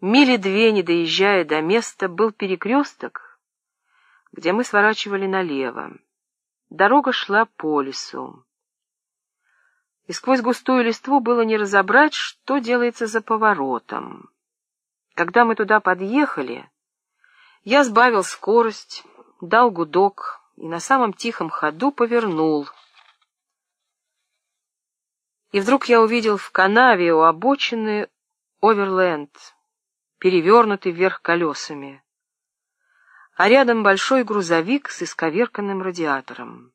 Мили две, не доезжая до места, был перекресток, где мы сворачивали налево. Дорога шла по лесу. И сквозь густую листву было не разобрать, что делается за поворотом. Когда мы туда подъехали, я сбавил скорость, дал гудок и на самом тихом ходу повернул. И вдруг я увидел в канаве у обочины оверленд, перевернутый вверх колесами, а рядом большой грузовик с исковерканным радиатором.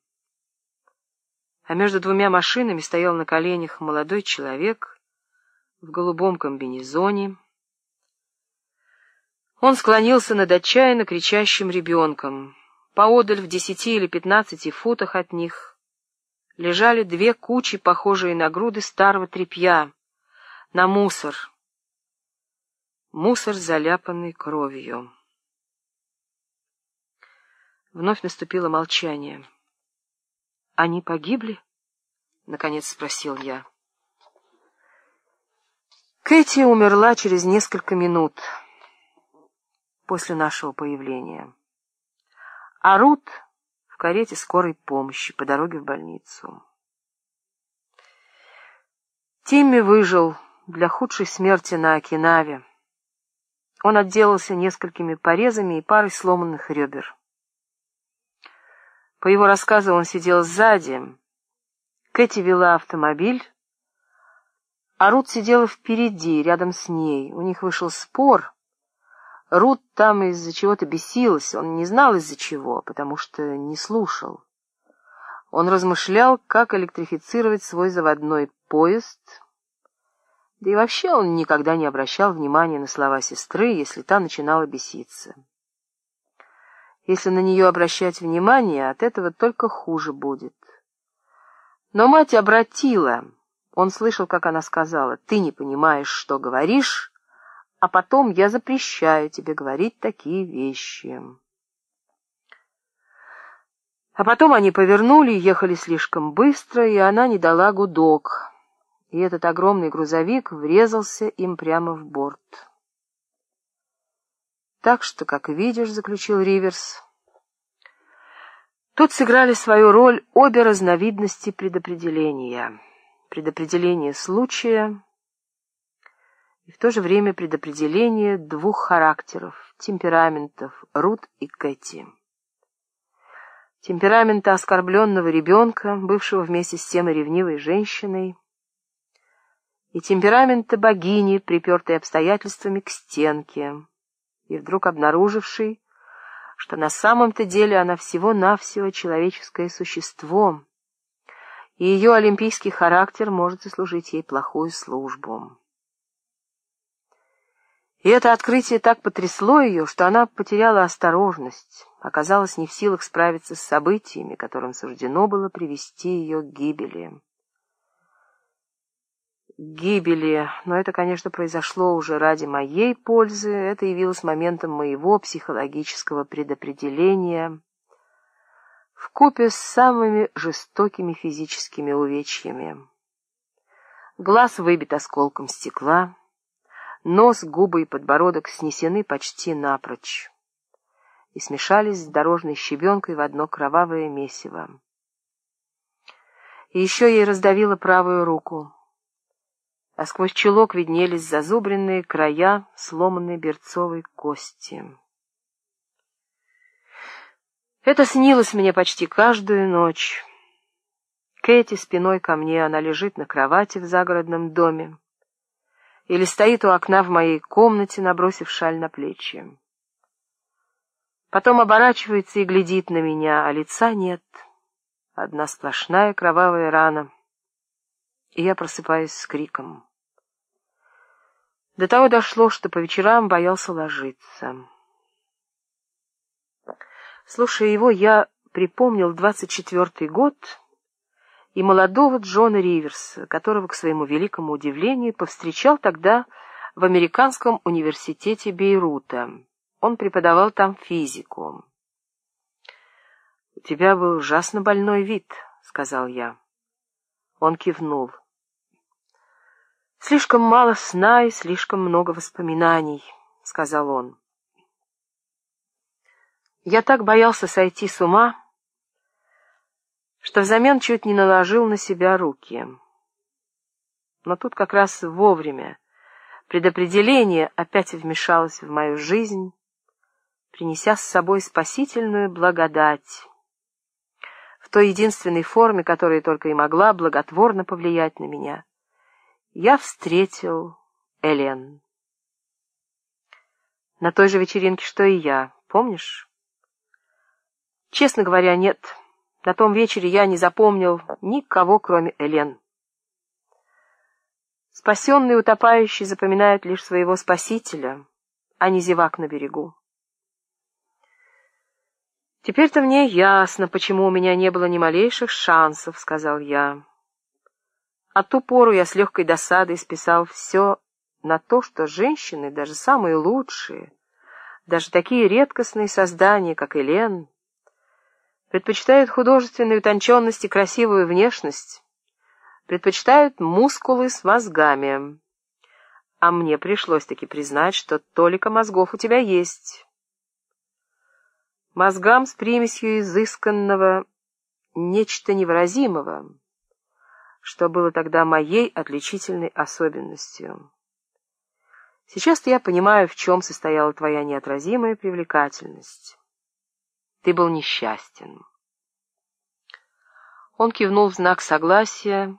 А между двумя машинами стоял на коленях молодой человек в голубом комбинезоне. Он склонился над отчаянно кричащим ребенком. Поодаль в десяти или пятнадцати футах от них лежали две кучи, похожие на груды старого тряпья, на мусор. Мусор, заляпанный кровью. Вновь наступило молчание. «Они погибли?» — наконец спросил я. Кэти умерла через несколько минут после нашего появления. А Рут в карете скорой помощи по дороге в больницу. Тимми выжил для худшей смерти на Окинаве. Он отделался несколькими порезами и парой сломанных ребер. По его рассказу он сидел сзади. Кэти вела автомобиль, а Рут сидела впереди, рядом с ней. У них вышел спор — Рут там из-за чего-то бесилась, он не знал из-за чего, потому что не слушал. Он размышлял, как электрифицировать свой заводной поезд, да и вообще он никогда не обращал внимания на слова сестры, если та начинала беситься. Если на нее обращать внимание, от этого только хуже будет. Но мать обратила. Он слышал, как она сказала, «Ты не понимаешь, что говоришь, а потом я запрещаю тебе говорить такие вещи. А потом они повернули, ехали слишком быстро, и она не дала гудок, и этот огромный грузовик врезался им прямо в борт. Так что, как видишь, — заключил Риверс, — тут сыграли свою роль обе разновидности предопределения. Предопределение случая и в то же время предопределение двух характеров, темпераментов Рут и Кэти. Темперамента оскорбленного ребенка, бывшего вместе с тем и ревнивой женщиной, и темперамента богини, припертой обстоятельствами к стенке, и вдруг обнаружившей, что на самом-то деле она всего-навсего человеческое существо, и ее олимпийский характер может сослужить ей плохую службу. И это открытие так потрясло ее, что она потеряла осторожность, оказалась не в силах справиться с событиями, которым суждено было привести ее к гибели. Гибели, но это, конечно, произошло уже ради моей пользы, это явилось моментом моего психологического предопределения в купе с самыми жестокими физическими увечьями. Глаз выбит осколком стекла, Нос, губы и подбородок снесены почти напрочь и смешались с дорожной щебенкой в одно кровавое месиво. И еще ей раздавило правую руку, а сквозь чулок виднелись зазубренные края сломанной берцовой кости. Это снилось мне почти каждую ночь. Кэти спиной ко мне, она лежит на кровати в загородном доме или стоит у окна в моей комнате, набросив шаль на плечи. Потом оборачивается и глядит на меня, а лица нет. Одна сплошная кровавая рана. И я просыпаюсь с криком. До того дошло, что по вечерам боялся ложиться. Слушая его, я припомнил двадцать четвертый год и молодого Джона Риверса, которого, к своему великому удивлению, повстречал тогда в Американском университете Бейрута. Он преподавал там физику. «У тебя был ужасно больной вид», — сказал я. Он кивнул. «Слишком мало сна и слишком много воспоминаний», — сказал он. Я так боялся сойти с ума, что взамен чуть не наложил на себя руки. Но тут как раз вовремя предопределение опять вмешалось в мою жизнь, принеся с собой спасительную благодать в той единственной форме, которая только и могла благотворно повлиять на меня — я встретил Элен. На той же вечеринке, что и я, помнишь? Честно говоря, нет. На том вечере я не запомнил никого, кроме Элен. Спасенный утопающий запоминает лишь своего спасителя, а не зевак на берегу. «Теперь-то мне ясно, почему у меня не было ни малейших шансов», — сказал я. А ту пору я с легкой досадой списал все на то, что женщины, даже самые лучшие, даже такие редкостные создания, как Элен, предпочитают художественную утонченность и красивую внешность, предпочитают мускулы с мозгами. А мне пришлось таки признать, что толика мозгов у тебя есть. Мозгам с примесью изысканного нечто невыразимого — что было тогда моей отличительной особенностью. Сейчас-то я понимаю, в чем состояла твоя неотразимая привлекательность. Ты был несчастен. Он кивнул в знак согласия,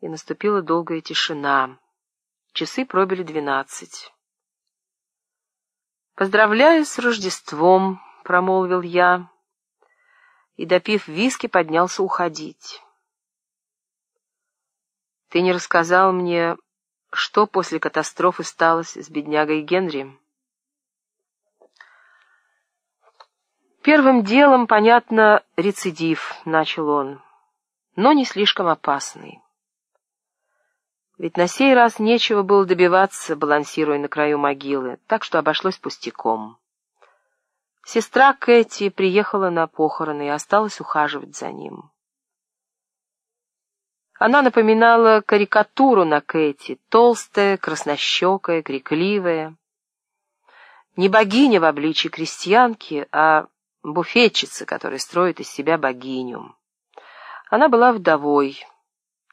и наступила долгая тишина. Часы пробили двенадцать. «Поздравляю с Рождеством», — промолвил я, и, допив виски, поднялся уходить. Ты не рассказал мне, что после катастрофы сталось с беднягой Генри? Первым делом, понятно, рецидив, начал он, но не слишком опасный. Ведь на сей раз нечего было добиваться, балансируя на краю могилы, так что обошлось пустяком. Сестра Кэти приехала на похороны и осталась ухаживать за ним. Она напоминала карикатуру на Кэти, толстая, краснощекая, крикливая. Не богиня в обличии крестьянки, а буфетчица, которая строит из себя богиню. Она была вдовой.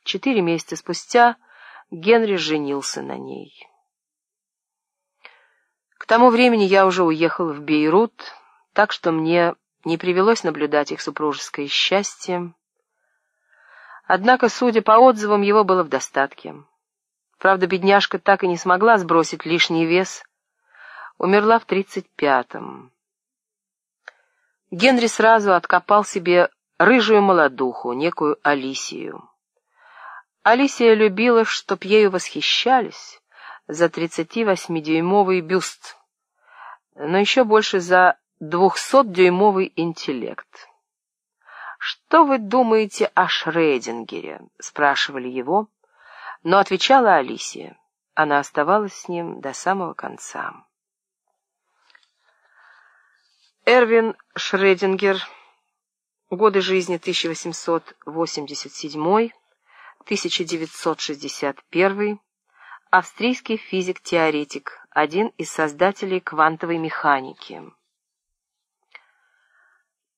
Четыре месяца спустя Генри женился на ней. К тому времени я уже уехал в Бейрут, так что мне не привелось наблюдать их супружеское счастье, Однако, судя по отзывам, его было в достатке. Правда, бедняжка так и не смогла сбросить лишний вес. Умерла в тридцать пятом. Генри сразу откопал себе рыжую молодуху, некую Алисию. Алисия любила, чтоб ею восхищались за 38-дюймовый бюст, но еще больше за 200-дюймовый интеллект. «Что вы думаете о Шрейдингере?» — спрашивали его, но отвечала Алисия. Она оставалась с ним до самого конца. Эрвин Шредингер. Годы жизни 1887-1961. Австрийский физик-теоретик, один из создателей квантовой механики.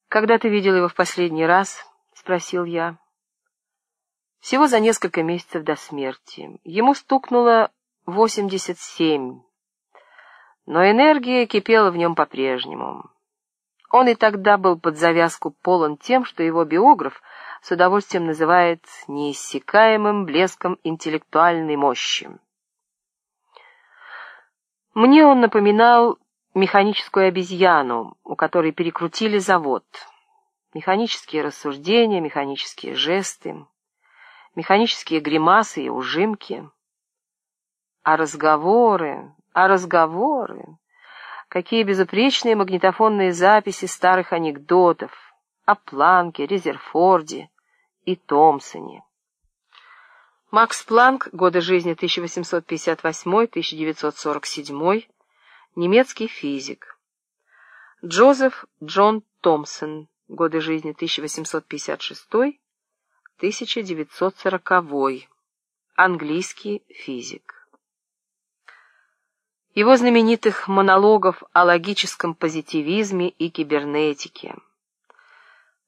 «Когда ты видел его в последний раз?» — спросил я. «Всего за несколько месяцев до смерти. Ему стукнуло восемьдесят семь, но энергия кипела в нем по-прежнему. Он и тогда был под завязку полон тем, что его биограф с удовольствием называет неиссякаемым блеском интеллектуальной мощи. Мне он напоминал механическую обезьяну, у которой перекрутили завод. Механические рассуждения, механические жесты, механические гримасы и ужимки. А разговоры, а разговоры... Какие безупречные магнитофонные записи старых анекдотов о Планке, Резерфорде и Томпсоне. Макс Планк, годы жизни 1858-1947, немецкий физик. Джозеф Джон Томпсон, годы жизни 1856-1940, английский физик. Его знаменитых монологов о логическом позитивизме и кибернетике.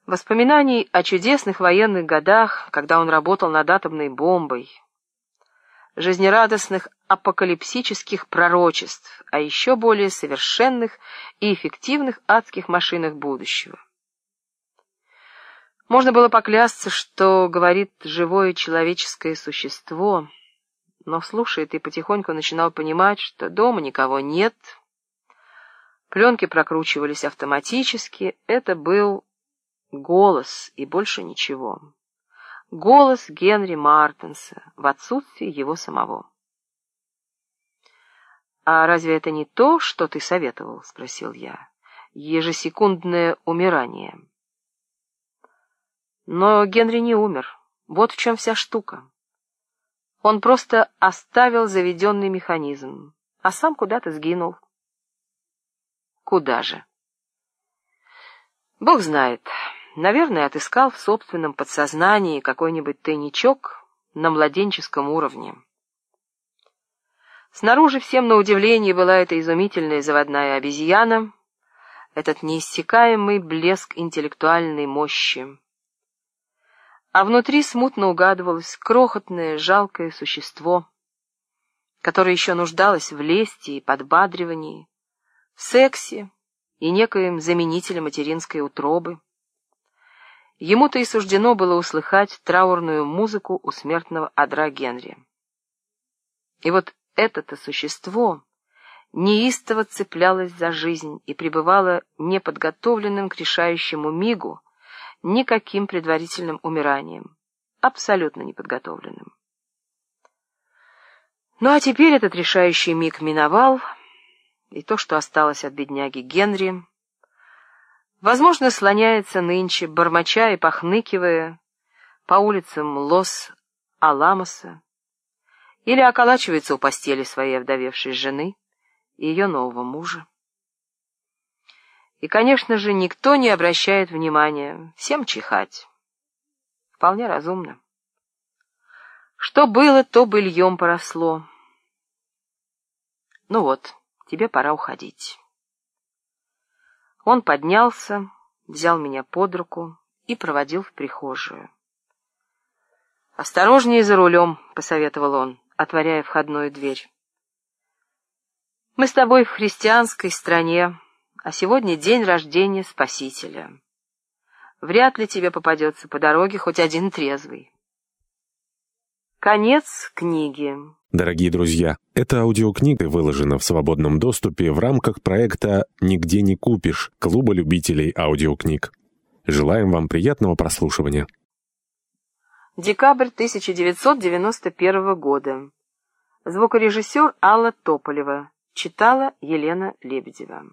Воспоминаний о чудесных военных годах, когда он работал над атомной бомбой. Жизнерадостных апокалипсических пророчеств, а еще более совершенных и эффективных адских машинах будущего. Можно было поклясться, что говорит живое человеческое существо, но, слушая, ты потихоньку начинал понимать, что дома никого нет. Пленки прокручивались автоматически, это был голос и больше ничего. Голос Генри Мартенса в отсутствии его самого. «А разве это не то, что ты советовал?» — спросил я. «Ежесекундное умирание». Но Генри не умер. Вот в чем вся штука. Он просто оставил заведенный механизм, а сам куда-то сгинул. Куда же? Бог знает. Наверное, отыскал в собственном подсознании какой-нибудь тайничок на младенческом уровне. Снаружи всем на удивление была эта изумительная заводная обезьяна, этот неиссякаемый блеск интеллектуальной мощи а внутри смутно угадывалось крохотное, жалкое существо, которое еще нуждалось в лести и подбадривании, в сексе и некоем заменителе материнской утробы. Ему-то и суждено было услыхать траурную музыку у смертного адра Генри. И вот это-то существо неистово цеплялось за жизнь и пребывало неподготовленным к решающему мигу, никаким предварительным умиранием, абсолютно неподготовленным. Ну а теперь этот решающий миг миновал, и то, что осталось от бедняги Генри, возможно, слоняется нынче, бормоча и похныкивая по улицам Лос-Аламоса, или околачивается у постели своей овдовевшей жены и ее нового мужа. И, конечно же, никто не обращает внимания, всем чихать. Вполне разумно. Что было, то быльем поросло. Ну вот, тебе пора уходить. Он поднялся, взял меня под руку и проводил в прихожую. «Осторожнее за рулем», — посоветовал он, отворяя входную дверь. «Мы с тобой в христианской стране, а сегодня день рождения Спасителя. Вряд ли тебе попадется по дороге хоть один трезвый. Конец книги. Дорогие друзья, эта аудиокнига выложена в свободном доступе в рамках проекта «Нигде не купишь» Клуба любителей аудиокниг. Желаем вам приятного прослушивания. Декабрь 1991 года. Звукорежиссер Алла Тополева. Читала Елена Лебедева.